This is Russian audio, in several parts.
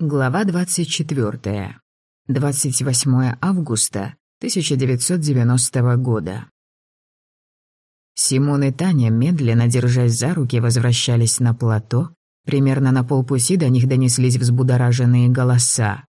Глава 24. 28 августа 1990 года. Симон и Таня, медленно держась за руки, возвращались на плато. Примерно на полпути до них донеслись взбудораженные голоса.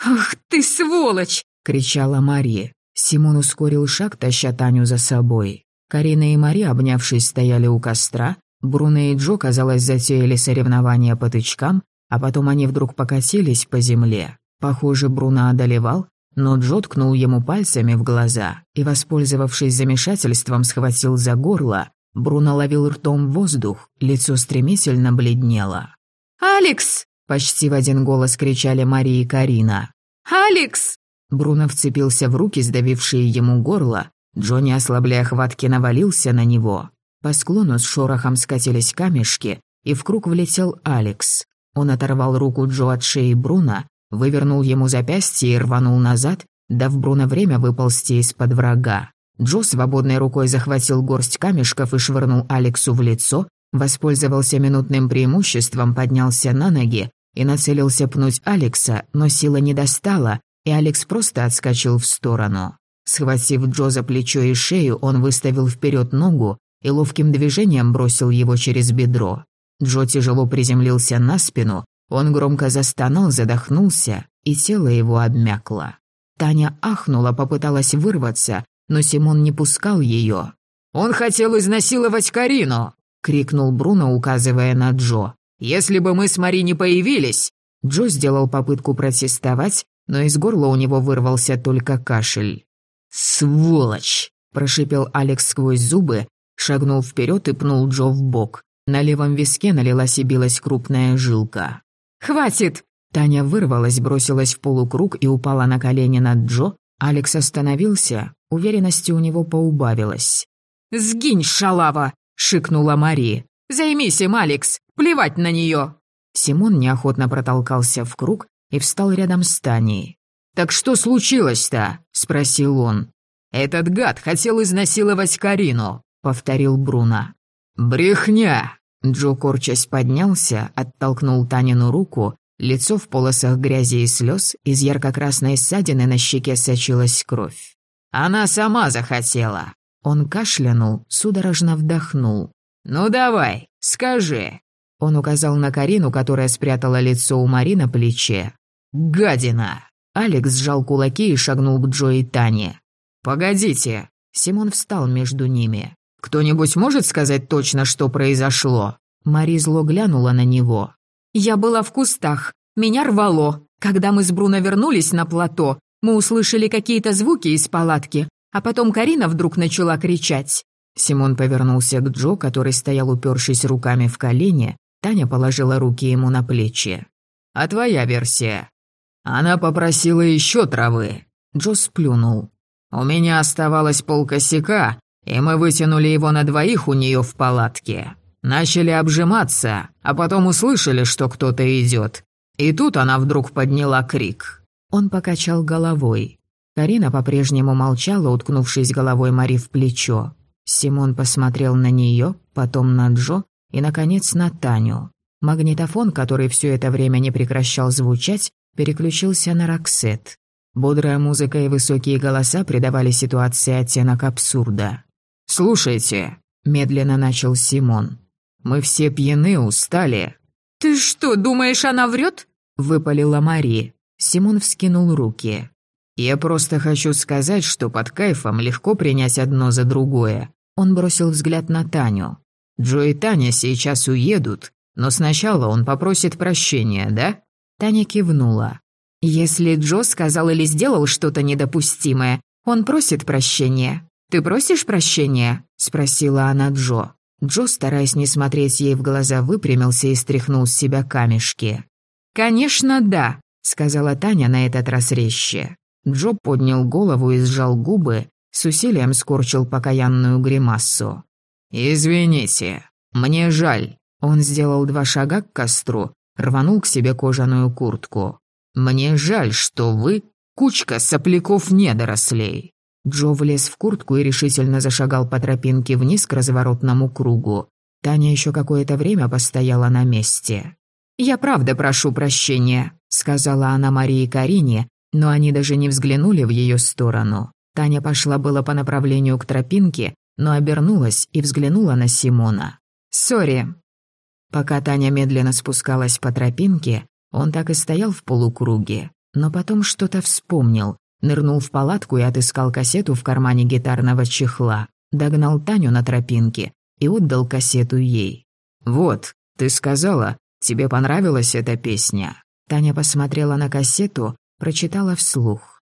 «Ах ты, сволочь!» — кричала Мари. Симон ускорил шаг, таща Таню за собой. Карина и Мари, обнявшись, стояли у костра. Бруно и Джо, казалось, затеяли соревнования по тычкам, а потом они вдруг покатились по земле. Похоже, Бруно одолевал, но Джо ткнул ему пальцами в глаза и, воспользовавшись замешательством, схватил за горло. Бруно ловил ртом воздух, лицо стремительно бледнело. «Алекс!» — почти в один голос кричали Мария и Карина. «Алекс!» Бруно вцепился в руки, сдавившие ему горло. Джонни, ослабляя хватки, навалился на него. По склону с шорохом скатились камешки, и в круг влетел Алекс. Он оторвал руку Джо от шеи Бруна, вывернул ему запястье и рванул назад, дав Бруно время выползти из-под врага. Джо свободной рукой захватил горсть камешков и швырнул Алексу в лицо, воспользовался минутным преимуществом, поднялся на ноги и нацелился пнуть Алекса, но сила не достала, и Алекс просто отскочил в сторону. Схватив Джо за плечо и шею, он выставил вперед ногу и ловким движением бросил его через бедро. Джо тяжело приземлился на спину, он громко застонал, задохнулся, и тело его обмякло. Таня ахнула, попыталась вырваться, но Симон не пускал ее. «Он хотел изнасиловать Карину!» — крикнул Бруно, указывая на Джо. «Если бы мы с Мари не появились!» Джо сделал попытку протестовать, но из горла у него вырвался только кашель. «Сволочь!» – прошипел Алекс сквозь зубы, шагнул вперед и пнул Джо в бок. На левом виске налилась и билась крупная жилка. «Хватит!» Таня вырвалась, бросилась в полукруг и упала на колени над Джо. Алекс остановился, уверенности у него поубавилось. «Сгинь, шалава!» — шикнула Мари. «Займись им, Алекс! Плевать на нее!» Симон неохотно протолкался в круг и встал рядом с Таней. «Так что случилось-то?» — спросил он. «Этот гад хотел изнасиловать Карину», — повторил Бруно. «Брехня!» Джо, корчась, поднялся, оттолкнул Танину руку, лицо в полосах грязи и слез, из ярко-красной ссадины на щеке сочилась кровь. «Она сама захотела!» Он кашлянул, судорожно вдохнул. «Ну давай, скажи!» Он указал на Карину, которая спрятала лицо у Мари на плече. «Гадина!» Алекс сжал кулаки и шагнул к Джо и Тане. «Погодите!» Симон встал между ними. «Кто-нибудь может сказать точно, что произошло?» Мари зло глянула на него. «Я была в кустах. Меня рвало. Когда мы с Бруно вернулись на плато, мы услышали какие-то звуки из палатки, а потом Карина вдруг начала кричать». Симон повернулся к Джо, который стоял упершись руками в колени. Таня положила руки ему на плечи. «А твоя версия?» «Она попросила еще травы». Джо сплюнул. «У меня оставалось полкосяка, и мы вытянули его на двоих у нее в палатке. Начали обжиматься, а потом услышали, что кто-то идет. И тут она вдруг подняла крик. Он покачал головой. Карина по-прежнему молчала, уткнувшись головой Мари в плечо. Симон посмотрел на нее, потом на Джо и, наконец, на Таню. Магнитофон, который все это время не прекращал звучать, переключился на Роксет. Бодрая музыка и высокие голоса придавали ситуации оттенок абсурда. «Слушайте», — медленно начал Симон. «Мы все пьяны, устали». «Ты что, думаешь, она врет?» — выпалила Мари. Симон вскинул руки. «Я просто хочу сказать, что под кайфом легко принять одно за другое». Он бросил взгляд на Таню. «Джо и Таня сейчас уедут, но сначала он попросит прощения, да?» Таня кивнула. «Если Джо сказал или сделал что-то недопустимое, он просит прощения. «Ты просишь прощения?» — спросила она Джо. Джо, стараясь не смотреть ей в глаза, выпрямился и стряхнул с себя камешки. «Конечно, да», — сказала Таня на этот раз резче. Джо поднял голову и сжал губы, с усилием скорчил покаянную гримассу. «Извините, мне жаль». Он сделал два шага к костру, рванул к себе кожаную куртку. «Мне жаль, что вы — кучка сопляков-недорослей». Джо влез в куртку и решительно зашагал по тропинке вниз к разворотному кругу. Таня еще какое-то время постояла на месте. «Я правда прошу прощения», — сказала она Марии Карине, но они даже не взглянули в ее сторону. Таня пошла было по направлению к тропинке, но обернулась и взглянула на Симона. «Сори». Пока Таня медленно спускалась по тропинке, он так и стоял в полукруге, но потом что-то вспомнил, нырнул в палатку и отыскал кассету в кармане гитарного чехла, догнал Таню на тропинке и отдал кассету ей. «Вот, ты сказала, тебе понравилась эта песня?» Таня посмотрела на кассету, прочитала вслух.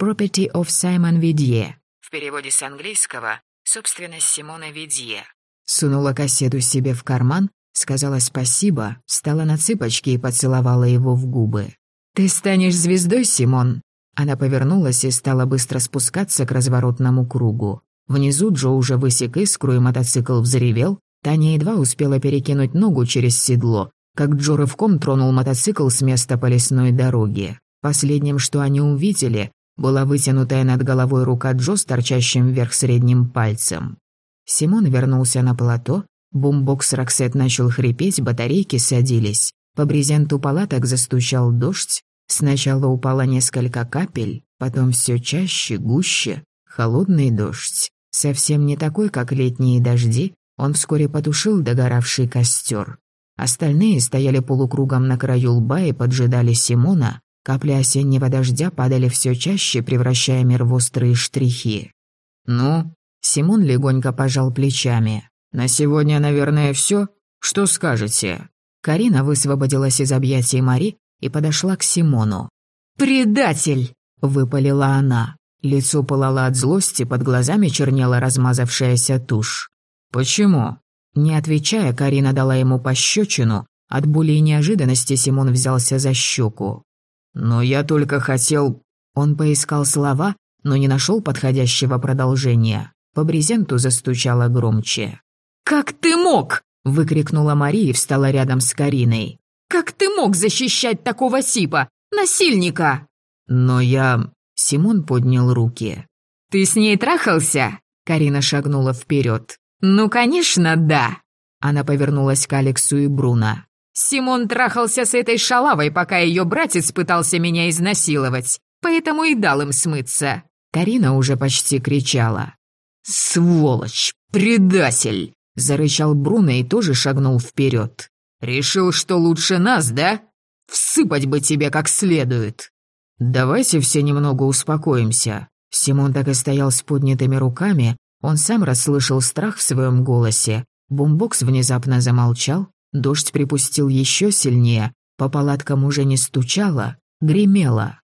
«Property of Simon Видье». В переводе с английского «Собственность Симона Видье». Сунула кассету себе в карман, сказала спасибо, встала на цыпочки и поцеловала его в губы. «Ты станешь звездой, Симон?» Она повернулась и стала быстро спускаться к разворотному кругу. Внизу Джо уже высек искру, и мотоцикл взревел. Таня едва успела перекинуть ногу через седло, как Джо рывком тронул мотоцикл с места по лесной дороге. Последним, что они увидели, была вытянутая над головой рука Джо с торчащим вверх средним пальцем. Симон вернулся на плато, бумбокс Роксет начал хрипеть, батарейки садились. По брезенту палаток застучал дождь. Сначала упало несколько капель, потом все чаще, гуще. Холодный дождь. Совсем не такой, как летние дожди. Он вскоре потушил догоравший костер. Остальные стояли полукругом на краю лба и поджидали Симона. Капли осеннего дождя падали все чаще, превращая мир в острые штрихи. «Ну?» Симон легонько пожал плечами. «На сегодня, наверное, все. Что скажете?» Карина высвободилась из объятий Мари и подошла к Симону. «Предатель!» — выпалила она. Лицо пылало от злости, под глазами чернела размазавшаяся тушь. «Почему?» Не отвечая, Карина дала ему пощечину. От боли и неожиданности Симон взялся за щеку. «Но я только хотел...» Он поискал слова, но не нашел подходящего продолжения. По брезенту застучало громче. «Как ты мог?» — выкрикнула Мария и встала рядом с Кариной. «Как ты мог защищать такого сипа? Насильника!» «Но я...» — Симон поднял руки. «Ты с ней трахался?» Карина шагнула вперед. «Ну, конечно, да!» Она повернулась к Алексу и Бруно. «Симон трахался с этой шалавой, пока ее братец пытался меня изнасиловать, поэтому и дал им смыться». Карина уже почти кричала. «Сволочь! Предатель!» — зарычал Бруно и тоже шагнул вперед. «Решил, что лучше нас, да? Всыпать бы тебе как следует!» «Давайте все немного успокоимся». Симон так и стоял с поднятыми руками, он сам расслышал страх в своем голосе. Бумбокс внезапно замолчал, дождь припустил еще сильнее, по палаткам уже не стучало, гремело.